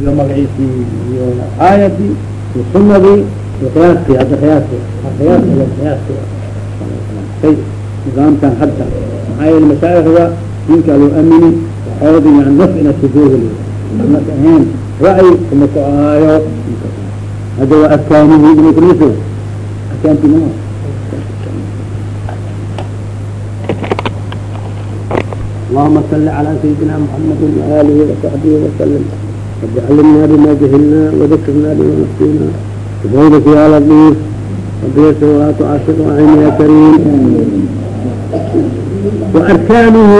iyo magaciisii iyo aayadii iyo sunadii iyo qiyaaskii hadda qiyaaski qiyaaski qiyaaski kay nidaamkan hadda maxaa yeele mashaaikhda ninka loo amini waxooda yani naf ina sugooheli nas ahayn ra'yi kuma ku ahaayo hadda waa arkaanihi inay kuliso arkaanti ma اللهma صل عlى سيدina محمد وآله وصحبه وسلم رب علمنا بma جهلنا وذkrna بma نسينا بفضلك يا لطيف رب يسر ولا تعسر وعين يا كريم وأركانه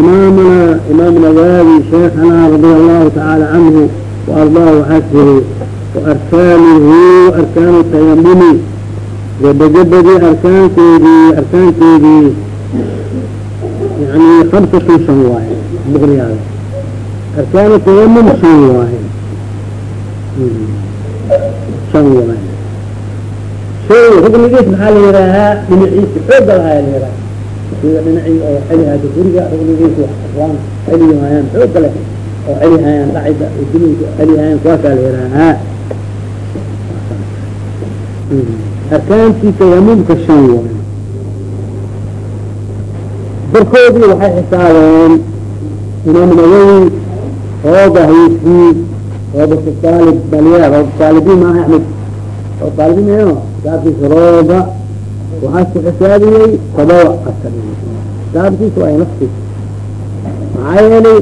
إمامنا إمام الغالي شيخنا رضي الله تعالى عنه وأرضاه وحسبه وأركانه أركان التيمم جبجبدي أركان كيدي أركان كيدي يعني خمسة شن واحد arkaan tayamum shan waaye shan waaye shay rugnigiis maxaa la yihaahaa dhinaciisa xooga lahaa la yihaaha sida dhinacii oo celihaado guriga rugnigiisa waan celihayaan xooga leh oo celihayaan dhacida duniyka celihayaan kuwaasaa la yihaahaa arkaantii tayamumka shan waaye barkoodii waxay xisaabeen imaam nawowi hooga haysi hooga saalib baliya hooga saalibi maaha axmed oo saalibi maayo gaabkiisa rooga waxaa xisaabiyey todoba asal gaabkiisa waa naftiis maxaa yeelay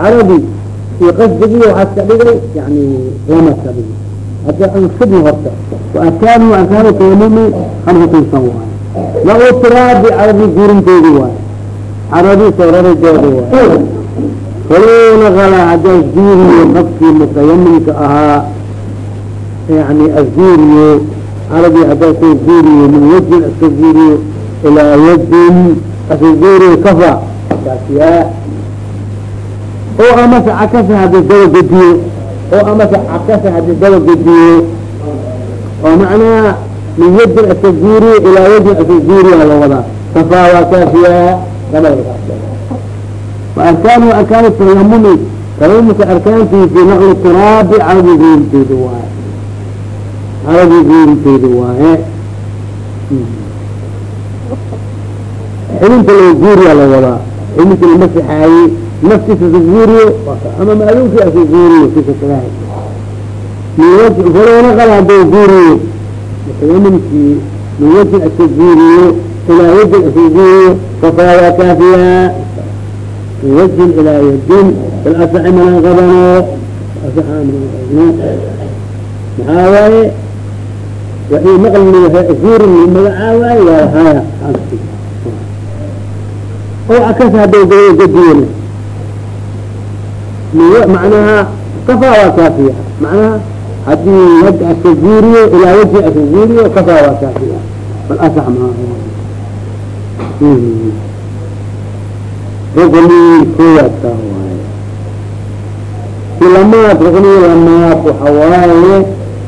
carabi iyo qasdigii waxaa iska dhigay yani lama iska hadda ansibna horta waarkaanu arkaanu tayamumi kan hukunsan ma u tiraabi carabi gurinteedi waayo. Carabi soo rarigooda walow naqala haday zuuriyo qafkii mutayaminka ahaa. Yani azuuriyo aragii haday ku zuuriyo min wajin iska zuuriyo ilaa wajin iska zuuriyo kafa. Kaasiyaa oo amase cakasi haddii daba gediyo oo amase cakasi haddii daba gediyo oo macnaha min wajin iska zuuriyo ilaa wajin iska zuuriyo halawadaa kafa waa kaasiyaa dabaa وأركان أركان التيمم تيممك أركان في في نقل التراب عربي زين في دواء عربي زين في دواء حلمت لو زوري على وراء حلمت المسح هاي نفسي تزوري أما معلوم في أزوري في كتلاهي من وجه فلو نقل هذا زوري يتيمم في من وجه التزوري إلى وجه التزوري كفاية كافية من وجه إلى يد بالأصح من الغبن أصح من الغبن محاوية وحي نقل من زور من مدعاوي وهاي أو عكس هذا الجديد معناها كفى وكافية معناها هذه يد التزوري إلى وجه التزوري وكفى وكافية بالأصح ما هو رقمي كويتا rukni kuwaasa waaye silamaad rukni lamaad waxa waaye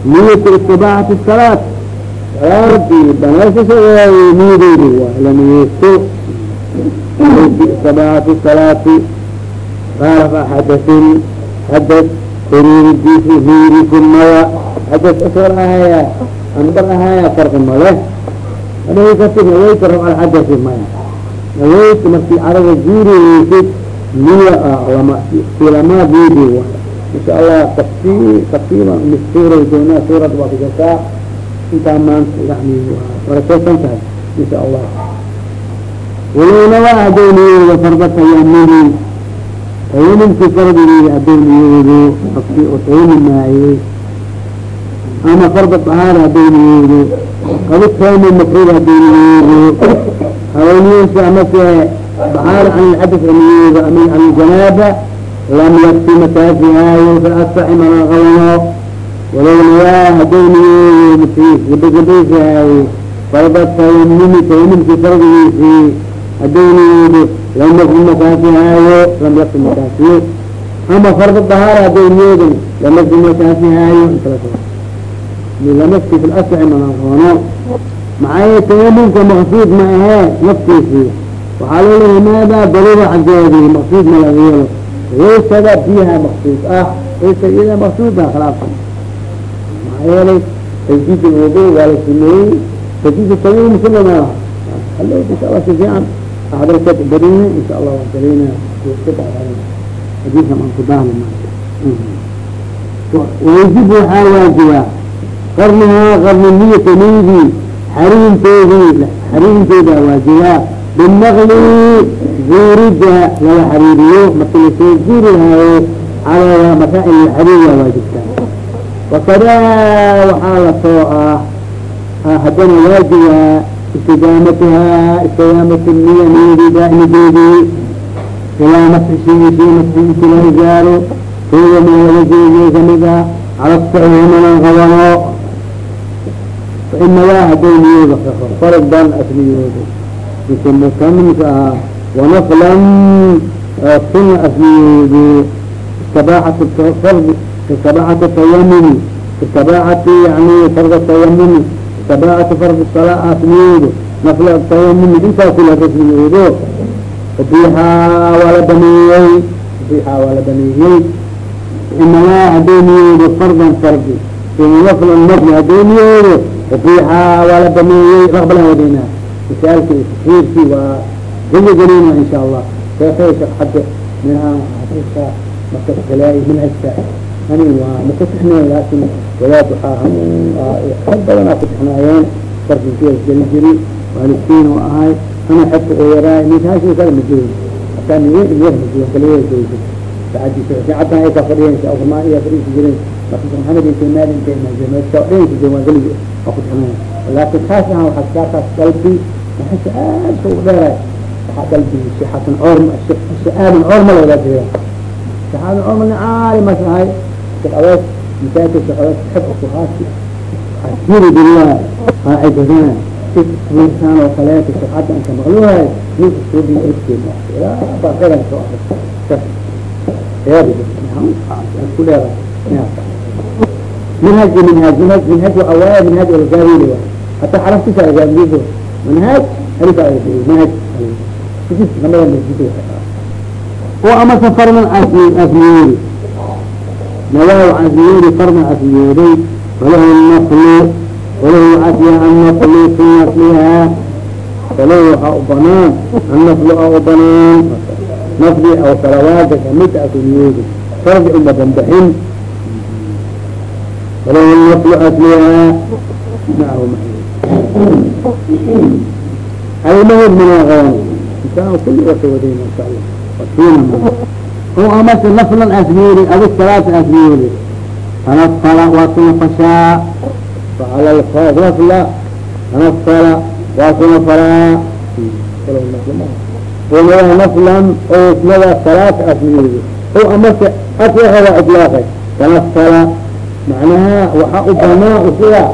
niyat istibaacati salaad salaadii dhanaysashadeey niyadeedi waay la niyeysto istibaacati salaati qaaraf xadasin xadas horiiridiisi hiriirisi xadas asgar ahaya anbar ahaya farqi ma leh adhaykatin adayka alxadasi maya aweyt marki adaga guuriyeysid niya culama ah, culamaa guuriy insha allah tafsi tafsiiban suray doonaa suurad waa kujartaa intaa maanta yani barakeysan tahay insha allah. Walowna waa adooniyooda fardatayamini tayamimkii fardigii adooniyoodu tafsi oo tayamim maayey ama farda bahaar adooniyoodu qadu tayamim makruub adooniyoodu haweeniinka amase baaan an lcabs amiyooga amin an janaaba lam yakfi makaasi haayo faasaxi manaqawno walownayaa haday niyoogo masiis gabagabaysa haaye farda lam yakfi makaasi lam yakfi makaasiyo ama farda dahaar haday lam yakfi makaasi haayo intalama maxay tayamumka maqsuud ma ahee naftiisii. Waxaa la leeyahay maada daruura xaggeedii maqsuud ma laga yelo waysada biyaha maqsuud ah waysa iyada maqsuud baa khilaafsan. Maxaa yeelay tajdiid wudu waa la sameeyey tajdiid tayamum si lama halo insha allah si fiican ahadalkeed barina insha allah waan barina xadiidkan aan ku daahna maanta wayjib waxaa waajibaa qarnihaa qarni niyata niydii xariinteedii xariinteeda waajibaa binaqli zuurida lala xariiriyo marki la soo zuuri lahaayo calaa masaa'il alxariir waa waajibtaa wakadaa waxaa la soo ah haddana waajiba istidaamatuhaa istidaamatu niya niyadii ilaa masxi shayshi masxi inti la gaaro keeda ma laga jeediyo ka mid ah cala malan qabano fainadaa haday niyooda farag baan asliyooda inka mutamimka ahaa wanaflan sunna asliyoodu istabaxat fard istabaxat tayamumi istabaxati yani farda tayamumi istabaxat fard salaa asliyoodu nafla tayamumi intaa kula asliyoodo sabiixaa waa la baneeyey sabiixaa waa la baneeyey inamaa haday niyoodo fardan fardi naflan nafli haday niyoodo sabiixaa waa la baneeyey raqbalan wadayna misaalki taxiirkii waa geli gelina insha allah sheekay shaqada minha xadiiska marka galaayi manhajka ani waa makutixnay laakin wadaad waxaa rag badanaa kutixnaayeen fardinkii geli jiri waaliskiin oo ahay ana xagka oo yaraay ninkaasi kala majoog hataa niye niyer majoog kaliya saacaddan ay ka fadhiyen maa iya fadhiisi jiren marka maxamed intay maal intay maajameedka dhanka jooga waa geli waa kutixnaya laakin kaas ahaan waxaa kaakaas qalbi maxasa aad ka u dheeray waxaa qalbi sixatan coorm si-aadan coorma lawada jeeda sixaadan coorma ni caalimas ahay shek awees masaajid shek awees xib ku haasi asiri billah qaacidadana wiilkaan oo kaleeto sixaadan inka maqluhay ninka suubi edkeena ilaa baqadan soo ahay ku dheeray منهج منهج منهج منهج وأوائل منهج الجاهلي حتى عرفت شيء الجاهلي منهج ألف منهج لما يمسكوا وأما سفر من أسيوري نواه أسيوري فرم أسيوري وله النقل وله أسيا النقل في نقلها وله أوبنان النقل أوبنان نقلي أو ثرواتك متى أسيوري فرد إلا بندحين وله النقل أسلها معه المهم من الغواني إن شاء الله كل وقت ودينا إن شاء الله وكينا هو أمس نفل الأسميري أو الثلاث أسميري تنفل وتنفشا فعلى النفل تنفل وتنفلا وله نفلا أو اسمها ثلاث أسميري هو أمس أسلها وإطلاقه تنفل macnaha waxaa u banaan isaga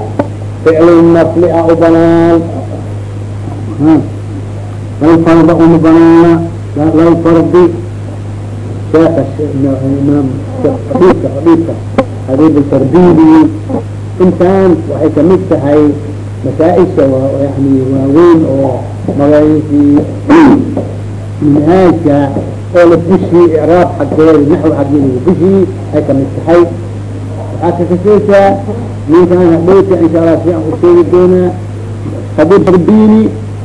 ficli nafli a u banaan. Hmm. Alfarda uma banaana lalfardi sheeka xadiidka xadiidka. Xadiid alfardidi intaan waxay ka mid tahay masaa-isha yani waaweyn oo magaayihii minhaajka oo la dushii icraab xaggeeda naxwi xaggeeda la ay ka mid tahay waxaa kakaseysaa ninkaan hadhowta insha allah si aan usheegi doonaa. Hadii fardini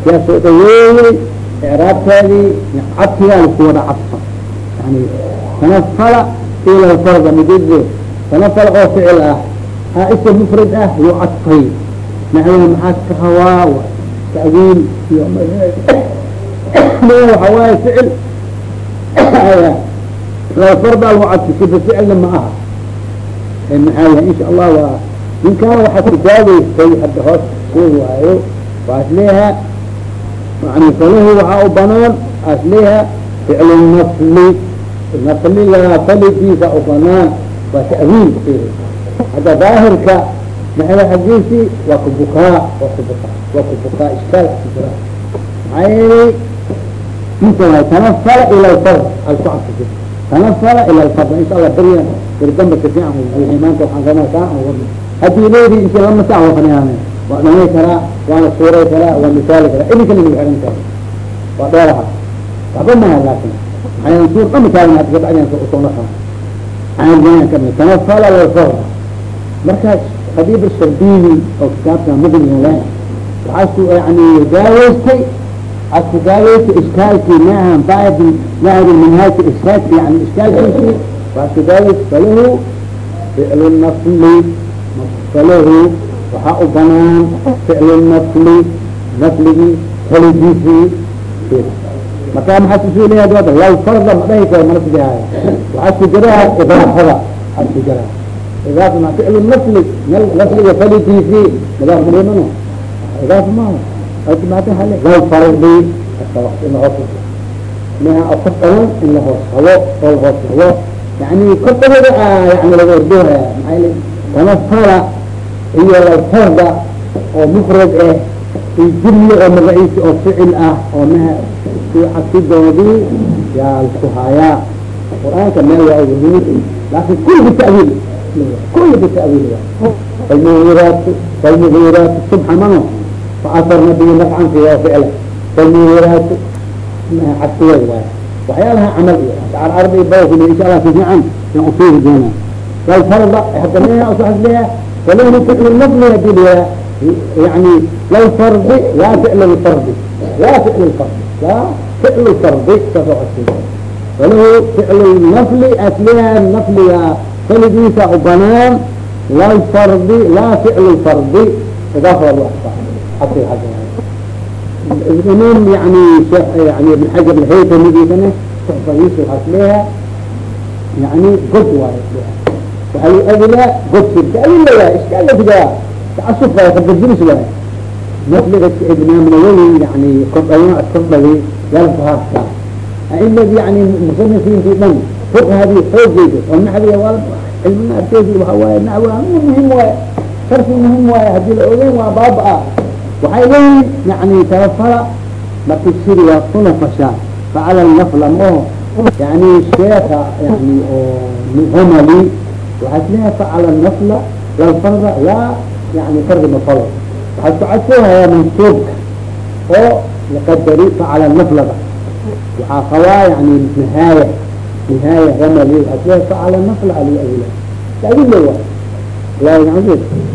yaa dhaweeyey icraabtaadii cadkigaa laku wada cadfa yani tanafala ila farda midido tanafala oo ficil ah. Aa isa mufrad ah yuu cadfay naxwena maxaa ka hawaa? Ta'wiil iyo waxa waaye ficil? Farda lagu cadfi sifa ficilna ma aha maxaa yahay insha allah waa ninkaan waxaad kudaadeystay hadda hoos sheegi waayo. Waa asleha yani falahu waxaa u banaan asleha ficlu nafli nafliga faligiisa u banaan waa ta'wiil. Hadda daahirka maxaa waa kubukaa waa kubukaa waa kubukaa ishkaal kujira maxaa yeelay inta tanafala ila lfard alkucabsi tanafala ila lfard insha allah beriyan berdamba kafiican buuxi maanta waxaan rabaa kaa aan warno haddii leedi inti lama waa dhamay karaa waana suuray karaa waa misaali karaa idinka lagu xiran kara waa dheeraha waxba maha laakin maxaa suur dhama taagan hadda kabacdian u soo naqa caadiyan ka mid tanafala lalfarda markaas khadiib sharbini oo kitaabka mudniga leh waxaas ku yani daaweystay waxaas ku daaweystay iskaalkii maaha baad lahadi minhaajka iskaalki yani iskaalkiisii falahu ficlu nafli falahu waxaa u banaan ficlu nafli nafligii helidiisii marka kusuulaya dooda law farda ma dhahi karo mana ku jiraha idaafada waxaad ku jiraha idaafa ma ficlu nafli nafliga falidiisii idaaf madhimano idaaf maaha maata hale law fardi in lahoos meha qof dhalan in lahoos habo oo lahoos habo yani korkooda yani laga ordoohaya maxaa tanafala iyo law farda oo mufrad ah iyo jumle oo magaciisi oo ficil ah oo maha casidoodii yaa lasku haayaa qur'aanka meel waa yimid laakin kul bitawiil kul bitawiil falmuhiraat falmuhiraat subxa mano faasarna bihi nafcan fiha ficla falmuhiraat casigeed waay waxyaalaha camal iyo bawkuli insha allah si fiican yan ufiiri doona law farda hadda meha usaxasleya falahni ficlu nafli haddii yani law fardi laa ficl lfardi laa ficl lfardi laa ficl fardi kasocosi walahu ficlu nafli asliha nafliga faligiisa u banaan lalfardi laa ficlu fardi idaafada loo imam yani yani ibn xajar alhaytamigiisana suxfadiisa waxaa isleeyaha yani god waayo waxaa lu adilaa god sirka adila waay iskaala fidaa tacasuf waay kabaddiris waay nafliga imaam nawawi yani kordhayo kordhagi yalfahaska aimad yani musanifiintii dhan fuqahadii xoogeyda oo naxwiga waa cilmina arkeedi waxa waaye naxwiga muhiim waaye sarfi muhiim waaye haddii la ogeyn waa baaba-a waxay leeyihiin yani tabafala marki siri waa kuna fashaa facala nafla maho yani sheeka yani oo hamali waxaad leeyahay facala nafla lalfarda laa yani fardi mafalo waxaad ku cadfoohayaa mansuubka oo laqadari facala naflada waxaa qabaa yani nihaaya nihaaya hamali waxaad leeyahay facala nafla ali awla adile wa la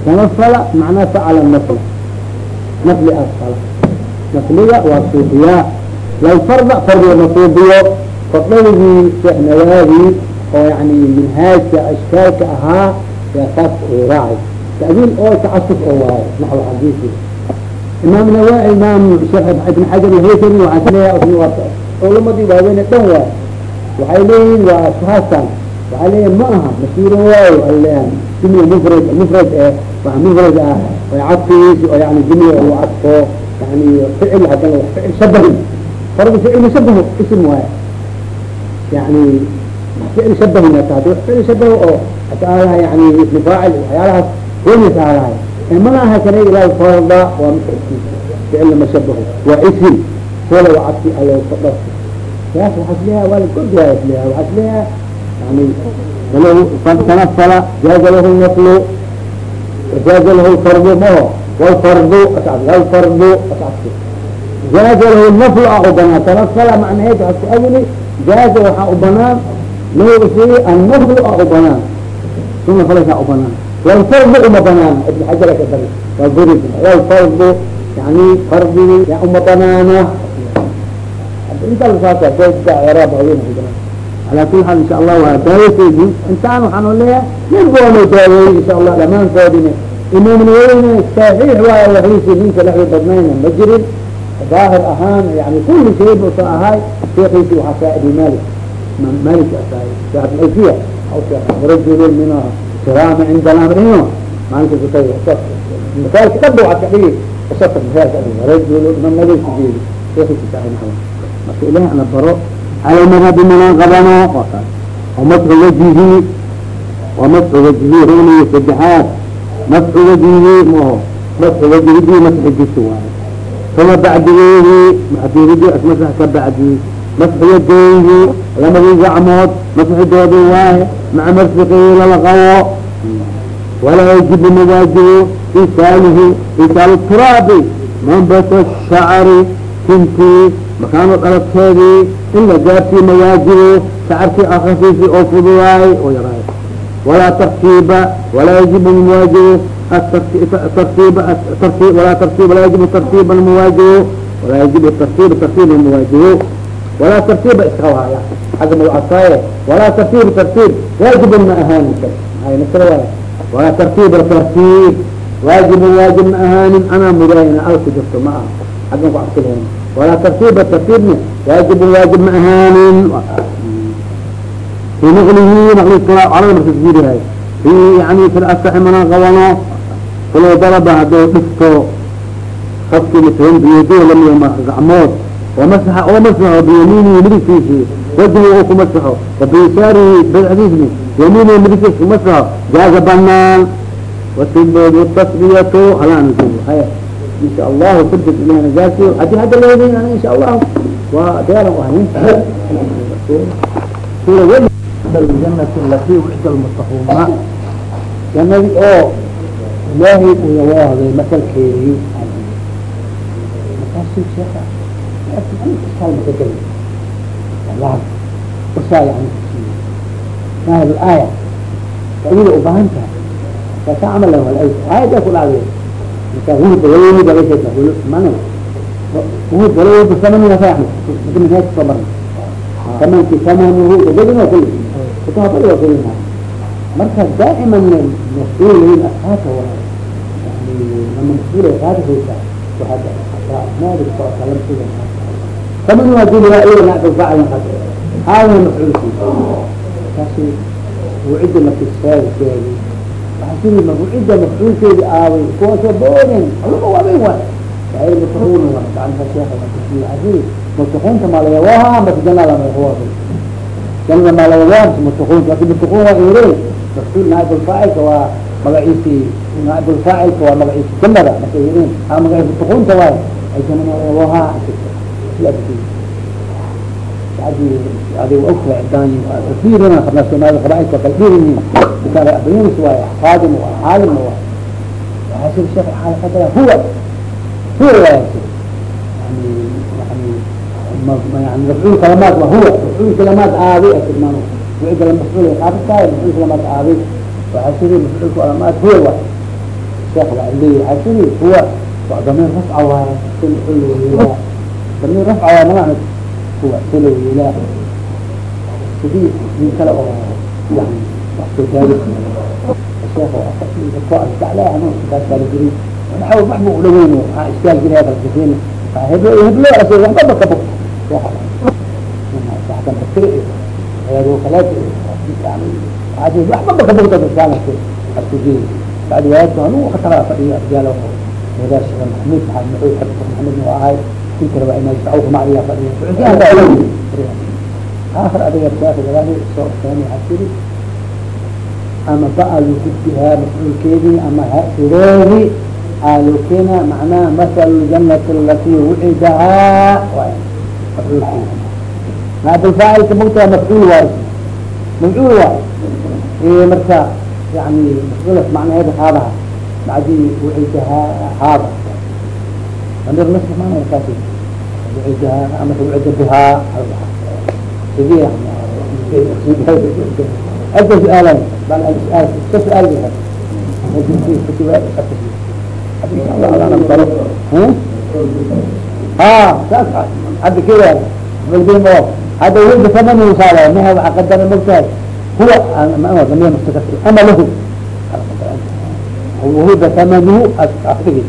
tanafala macnaa facala nafla nafli asfala nafliga waa suubiyaa lalfarda fardiga masuubiyo kordhadigii sheekh nawaadi oo yani minhaajka ashkaalka ahaa yaa saas u raacay ta'diil oo tacasuf oo waayo naxw xadiisi imaam nawa imaam ibn xajar alhaytami waxaa leeyahay culamadii waaweyn dhan waayo waxay leeyihiin waa ashhaastan waxaa leeyahin ma aha mashhuuro waayo aleeyahay jumla mufrad mufrad eh waa mufrad ah oo cadfigiisi oo yani jumla uu cadfo yani ficil haddana ficil shabahi fardi ficil shabaho ism waayo yani ficil shabahi mata hadi ficil shabaho oo hataalaha yani ismi faacil waxyaalahaas weynas aalahay mana aha kana ilaah farda waa mufradkiisa ficil lama shabaho waa ism wala waa cadfi allo fadhas kaas waxaas leeyaha waa lakord waaya leeyaha waxaas leeyaha yani falahu tanafala jaaza lahu naflu jaaza lahu fardu maho walfardu ascadki jaaza lahu naflu a u banaan tanafala macnaheed waxaad ku awili jaaza waxaa u banaan lahu isii annaflu a u banaan suna falashaa u banaan walfardu uma banaan ibn xajar ka dari waa buri walfardu yani fardigi uma banaana inta lasaasa craab haween ala kuli xaal insha allah waa daawateydi intaan waxaanu leeyahay waanu daaweeyey insha allah dhamaantoodina imamniyadayna صaxiix waay waxaysa ninka dhexda badnayna ma jirin daahir ahaan yani kuli shay busa ahay sheekhiisi waxaa ka abi malik imam malik asaay saxabxisiya rajul min kiraama cinda lamrino maalinkas masaajka dhaba waxaad ka dhigi usafka masaajka rajul imam malik jeedi sheekhiisi saxi naxwa marka ilaah ana baro ala madhabi manaan qabano wakas wamasxu wajihi wamasxu wajhi huna sadexaad madxugadii maho madxugadii masxigisi waayo uma bacdigeehi maxdiidii ismasax ka bacdi masxiyadeyhi labadii gacmood masxidoodii waaye maca marfiqii lalaqawo walaa yajibu mawaajibu isaalihi isaal turaabi. Manbata shacari tintii makaano dhalabkeedii in la mawaajibu shacarkii akhasiisi oo fududaay oo yara walaa tartiiba walaa yajibu muwaajibu tartiib walaa tartiib walaa yajibu tartiib almuwaajibu walaa yajibu tartiib tartiib almuwaajibu walaa tartiiba iska waaya xagga magacaasaaye walaa tartiib tartiib waajibun ma ahaanin nasra waay walaa tartiib tartiib waajibun waajib ma ahaanin anaa mudaayina al ku jirto ma aha xaggan ku cabsilayn walaa tartiiba tartiibna waajibun waajib ma ahaanin fi naqlihi naqli calada marka kufiirihay fi yani fi asaxi mana qabano falow daraba hadduu dhifto qafkii matalan biyado lamida gacmood wamasaxa oo masaxo biyamiinihi midigtiisi wajhi u kumasaxo wabiyasaarihi bidxdiisni yamiinihi midigtiis kumasaxo jaaza banaan watasbiyatu halaan joogo haya insha allahu sirdik ilahi najaasiyo haddii hadda ana insha allahu waa u ahayn janati lati wixda lmutahuuma janadi oo ilaahay uu yawaaday masalkeedii markaasu sheeka makagel usaa yani maahir aaya ta'wiila ubaahan tahay kutubabali waa kulli marka daa'iman mas'uulayn asxaabta waa yani lama mas'uulay qaadahaysa waxaa maalik oo kalam sida taman waa dili waa iyaga nacdal faacil haada mafcuulki markaasi wucida markisheegi sheegi waxaa wucida mafcuulkeedi aaway kuwaasoo booden culama waaweyn waay waay mutaquun wa gacanta sheekha waxaa sidi mutaquunta maalayawaha maka janada malayawaha janada maalayawaha mutaquunta laakin mutaquun waa ere mafcuul naaibul faacilka waa magaciisi naaibul faacilka waa magaciisi janada markay yihiin ha magaciisi mutaquunta waay malayawaha adiga ogta mafcuul kalamaad waa huwa mafcuul kalamaad aaday asirmaan wicida mafcuul qaabataay mafcuul kalamaad aaday waxaa siri mafcuul kalamaad huwa waay sheekh waa leeyahy waxaa siri huwa waa damiir rafca waay damiir rafca waay mana kuwa salo ilaa sidii nin kale oo yani wax soo taagi sheekh jeclaa ano kaas kala jiri naxaw wax bu udhaweyn waxaa iskaal jiraa kalkasiin heblo heblo as waxba baka bog waxkan bakri naab faacilka mugta mafcuul waay mafcuul waay marka yani mafcuulas macnaheeda haadaha bacdi wciisaha haada amir nas maana saas wciisaha ama wcisa bihaa sidii ada su'aalan bal su'aal ka su'aal bihay ha saas hadda kea balbim oo hadda wilka samanusaada mehe waa qadara mogtahay huwa miya mustakas ama lahu wahuda samanuhu asdhigi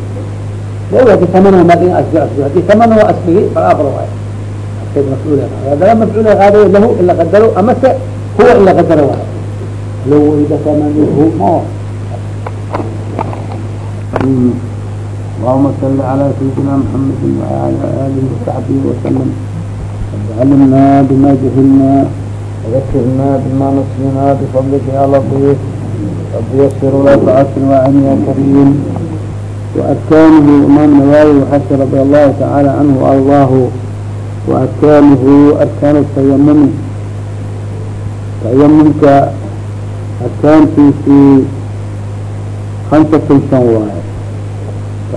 lawaki samanahu madin asjo asjo haddii samanahu asdhigi falaabro waay askeed mafcuul hadala mafcuul qaadayo lahu ila qadaro amase huwa ila qadaro waay lawida samanuhu ma بل السؤال تسأل بها ها تسأل حد كده بالبين مو هذا ولد ثمنه وصار ما هو قدر المجتهد هو ما هو ضمير مستكثر أما له هو هذا ثمنه أصله لو هذا ثمنه ما بين أصله هذا ثمنه أصله فالأمر واحد كيف مسؤول هذا مفعول هذا له إلا قدره أما هو إلا قدره واحد لو إذا ثمنه ما اللهم صل على سيدنا محمد وعلى آله وصحبه وسلم رب علمنا بما جهلنا وذكرنا بما نسينا بفضلك يا لطيف رب يسر ولا تعسر وعني يا كريم وأركانه إمام نووي وحسن رضي الله تعالى عنه وأرضاه وأركانه أركان التيمم تيممك أركانتي في خمسة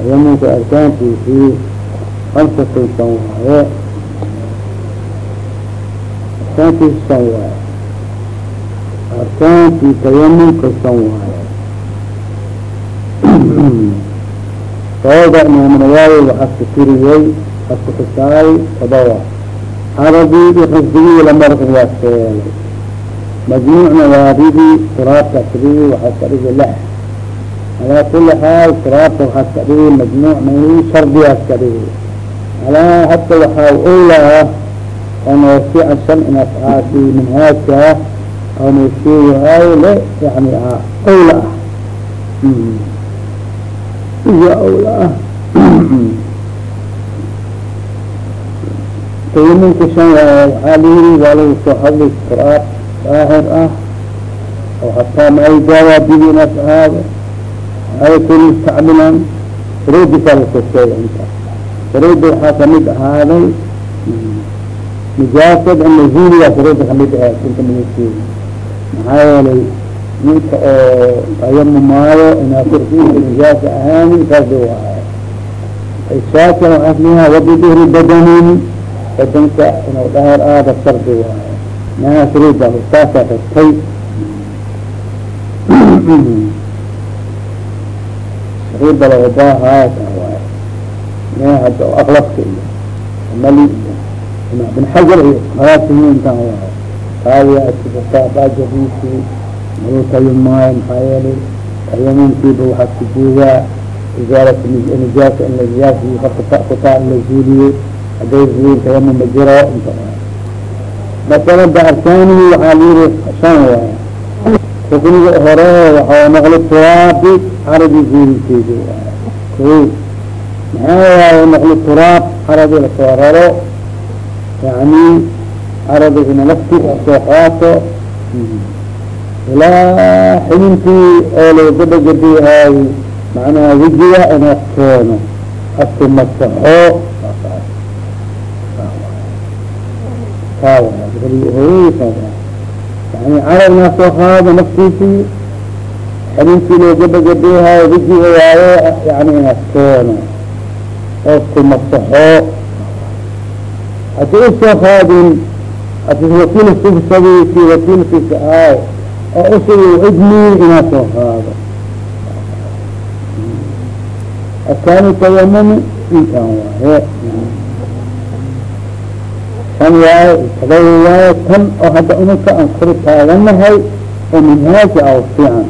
ayamunka arkaantiisii ankataysan waaye. Arkaantiisi san waaye. Arkaantii tayamunka san waaye. Sababda imaaminawaay waxaa fikiriyey askuxisaay todoba arabidi xifdigii lamarkin waa seelay majmuucna waaridii turaabka asrigi waxaa ka dhigi lix alaa kuli xaal turaabka waxaa ka dhigi majmuuc mai shardigaas ka dhigi alaa hadda waxaa owlaa onoosica shan inaas aasi minhaajka ah oonoo sheegahay le yani owla ah iyo owla ah tayamumka shan waaye waxaa layiri waa lagu soo hadlay quraab daahir ah oo hataa maay daawaabibi inaas ahaado ay kun mustacmilan shuruudisaa la soo sheegay inta shuruudda waxaa ka mid ahaaday nijaasad nazuuliyaa shuruudda ka mid ahayd inta malasheegi maxaa yeelay ninka oo tayamumaayo inaa korkiisa nijaasa ahaanin fardi waayo ishaaka waxaa fiiha wabidihri badanin badanka inuu dhahar aada shardi waayo maha shuruudda saasaa xigtay baahaaya taa waayo me hadda aklafka iyo mali iyo ima bin xajar iyo waayo taadiya asibataa baajadiisii maluu tayumaayo maxaa yeelay tayamumkiiba waxaa ku jeedaa isaarat nijaasa in nijaasi horta kutaa in la zuuliyo haday zuulin tayamum ma jiro inta masalada arkaanihi waxaa layiri shan waay. Rukniga hore waxaa naqli turaabi carabi zuulinteedi waay ko maxaa waaye naqli turaab carabi la soo raro? Yani carabi ina laftiisa soo qaato. Ilaa xibintii oo laga gabagadiyahay macnaha wejiga inaad keeno. Asku masaxo yani carabnaa soo qaado naftiisii xibintii loo gabagadiyahay wejiga waayo yani inaad keeno. Oo isku masaxo. Hadii u soo qaadin hadi wakiil sufsadiisi wakiilkiisa aay oo usugu idmi inaad soo qaado. Arkaani tayamumi intaan waaye kan waaye tadawi waaye tan oo hadda iminka aan kori taaganahay oo minhaaja aw fiican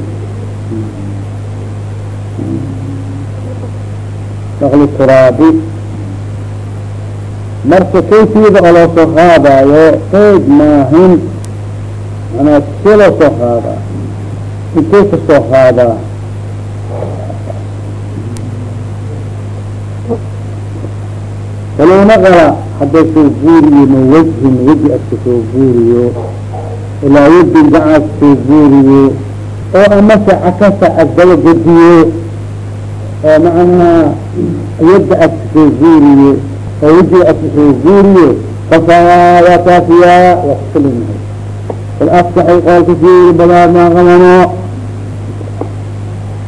naqli turaabi marka kayfiyada oo loo soo qaadayo qeyd maahin manaa si loo soo qaadaa intay ka soo qaadaa walow naqala hadday soo guuriyo min wajhin weji aska soo guuriyo ilaa yadin gacaas soo guuriyo oo amase cakasa asdaba gediyo oo macnaha yadda aska soo guuriyo oo wejiga aska soo guuriyo kafaa waa kaafiyaa waa kufilan yahay asaxay qoolka fiiri badaa maa qabano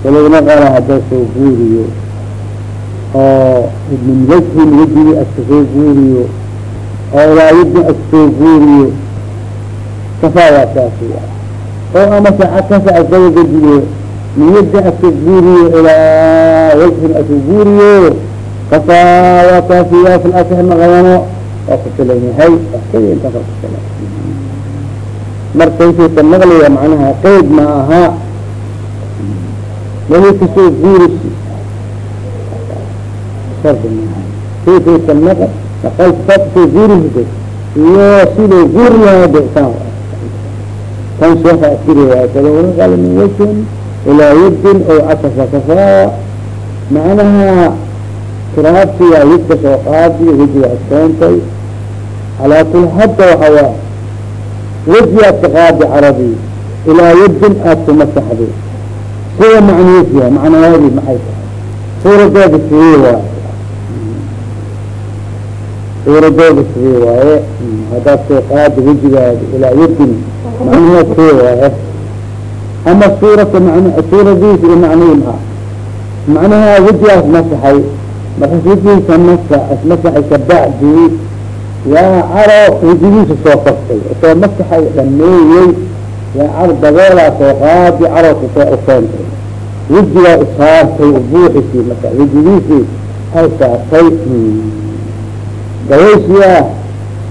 walow naqala hadday soo guuriyo oo min wajhin wejigii aska soo guuriyo oo ilaa yadin aska soo guuriyo kafaa waa kaafiya oo amase cakasa asdaba gediyo min yadin aska guuriyo ilaa wajhin aska guuriyo kafaa waa kaafiya fil asax ma qabano waa kufilan yahay inta ka kufilan markaysa naqliga macnaha qeyd ma aha wali ka soo guurisi shardi maaha kayfaysa naql naqalta ka soo guurisi iyo sidoo guuri lahaa desan tan sheeka askiri waay kalow naqal min wajhin ilaa yadin oo casasa kafaa macnaha turaabti waa yadka soo qaadi wejiga askoontay calaa kul hadda waxa waa weji aad ka qaadi carabi ilaa yadin aad ku masaxday sida macniisiya maxay tahay suuradeeda sidii waaye suuradeeda sidii waaye haddaad soo qaadi wejigaadi ilaa yadin macnaheed sidii waaye ama suurata man suuradiisa iyo macnihi maa macnaha wejigaas masaxay markaas wejigiisa masa asmasaxay kabacdi yaa caro wejigiisa soo kortay soo masaxay dhameeyey yaa car daboolaa soo qaadi carabka soo ukeentay wejigaa isaartay buuxisii marka wejigiisii hay saartay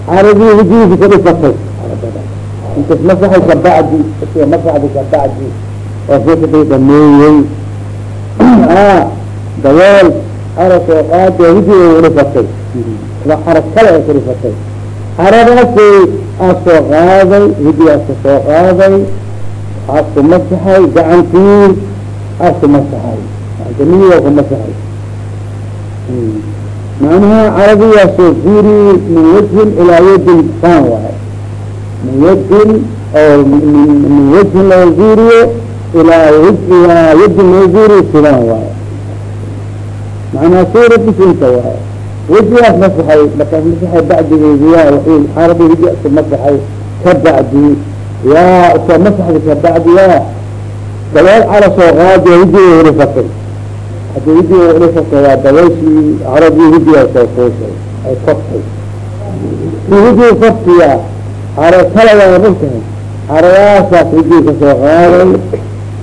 caradii wejigiisi ka dhifatay intas masaxay kabacdi iska masaxdi kabacdi oo fikii dhameeyey dabool cara soo qaadi wejiga udhifatay waa carab kale ay ku dhifatay caradaasi aa soo qaaday wejigaasa soo qaaday. Aad masaxay gacantii aad masaxay gacantamiyiga ku masaxay macnaha caradiyaasoo guri min wajhin ilaa yadin saan waayo min wajhin min wajhin loo guuriyo ilaa ilaa yadin loo guuriyo waayo macnaha suuradis inta waayo wejigaas masaxay markaas masaxay bacdigeedi yaa w caradi wejigaas masaxay ka bacdi yaa soo masaxda ka bacdi yaa dabool cara soo qaadi wejiga hurifatay haddii wejiga hurifatay waa dabayshii caradii wejigaa soo fuushay ay koftay si wejiga koftiya caro kala waa mogtahay caradaasaas wejiga ka soo qaaday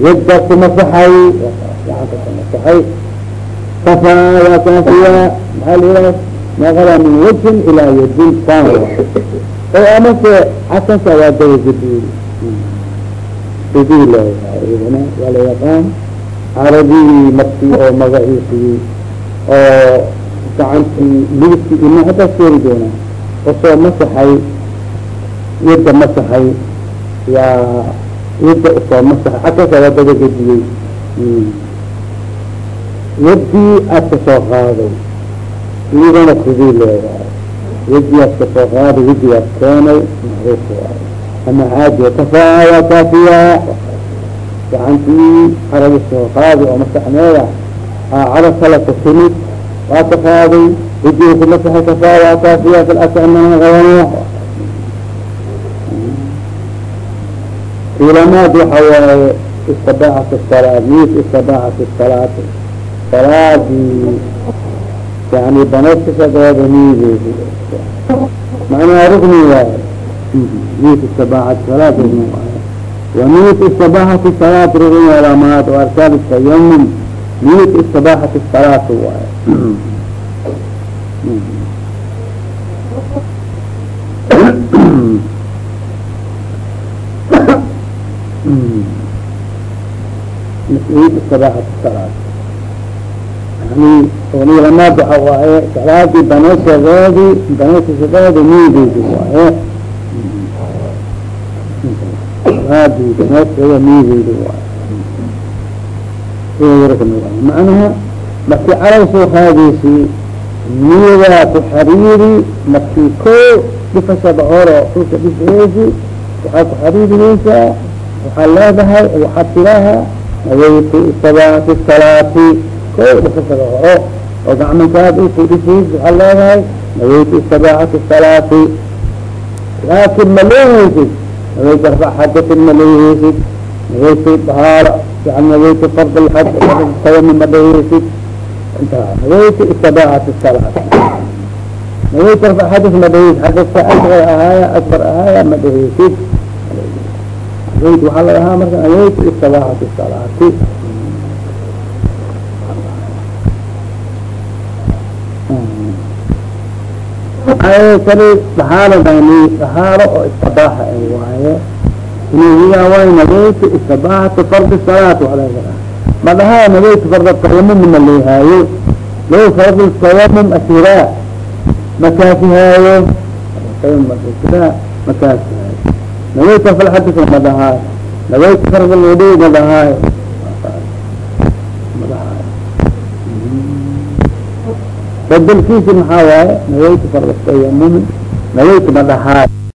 yadda ku masaxay gacanta ku masaxay. Kafaa waa kaafiya maxaa layihaha naqada min wajhin ilaa yadin saan oo amase casanka waa daba gudiyey sidii leeyahay waa la yaqaan caradii markii oo magaciisii oo gacantii midigtii ina haddaa keeni doonaa oo soo masaxay yadda masaxay yaa yadda u soo masaxay casanka waa daba gediyey yadii aad ka soo qaaday iyadana sidii leedahay. Yadiaad ka soo qaaday wejigaad keenay macruuf waayo ama caadiya kafaa waa kaafiya? Gacantii caradi soo qaadi oo masaxneeda carab kale ka timid waa ka qaaday wejiga ku masaxay kafaa waa kaafiya filasmana qabanaya ilamaad waxa waaye istibaacat salaad mis istibaacat salaati salaadii yani banaysashadeeda niideedi macnaha rukni waaye. Niyat istibaaxat salaat rukni waaye. Wa niyat istibaaxati salaat rukni walamaad o arkaan tayamum niyat istibaaxati salaat waaye niyat istibaaxat salaat yani lamaad waxa waaye salaadii banayshadeedi banaysashadeeda niideedi waaye salaadii banayshadeeda niideedi waaye macnaha markii calay soo qaadeysi niyadaa ku xariiri markii ko dhifashada horo dhulka dhifeesi waxaa ku xariirinaysaa waxaa leedahay waxaad tiraaha nawaytu istabaati salaati ko dhifashada horo oo gacmankaad ku dhifays waxaa leedahay nawaytu istabaacati salaati laakin ma leehaysid nawaytu arfa xadatin ma leehaysid nawaytu dahaara yani nawaytu fard tayamum ma leehaysid inta nawaytu istabaacati salaat nawaytu arfa xadis ma dhehaysid xadaska asgar ahaaya akbar ahaaya ma nawaytu waxaa la ahaa marka nawaytu istabaacati salaati kani dahaalo dahaalo oo istibaaxa waaye inyaa waay nawaytu istibaaxatu fardi salaat waa laga ma dhahaa nawaytu farda tayamum ma leehaayo low fardi tayamum asiraa makaasihaayo tayamum makaasihaayo nawaytu falxadis ma dhahaayo nawaytu fardi lwudu ma dhahaayo ma dhahaayo bedelkiisi maxaa waaye nawaytu farda tayamumi nawaytu ma dhahaayo